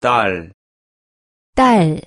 딸, 딸,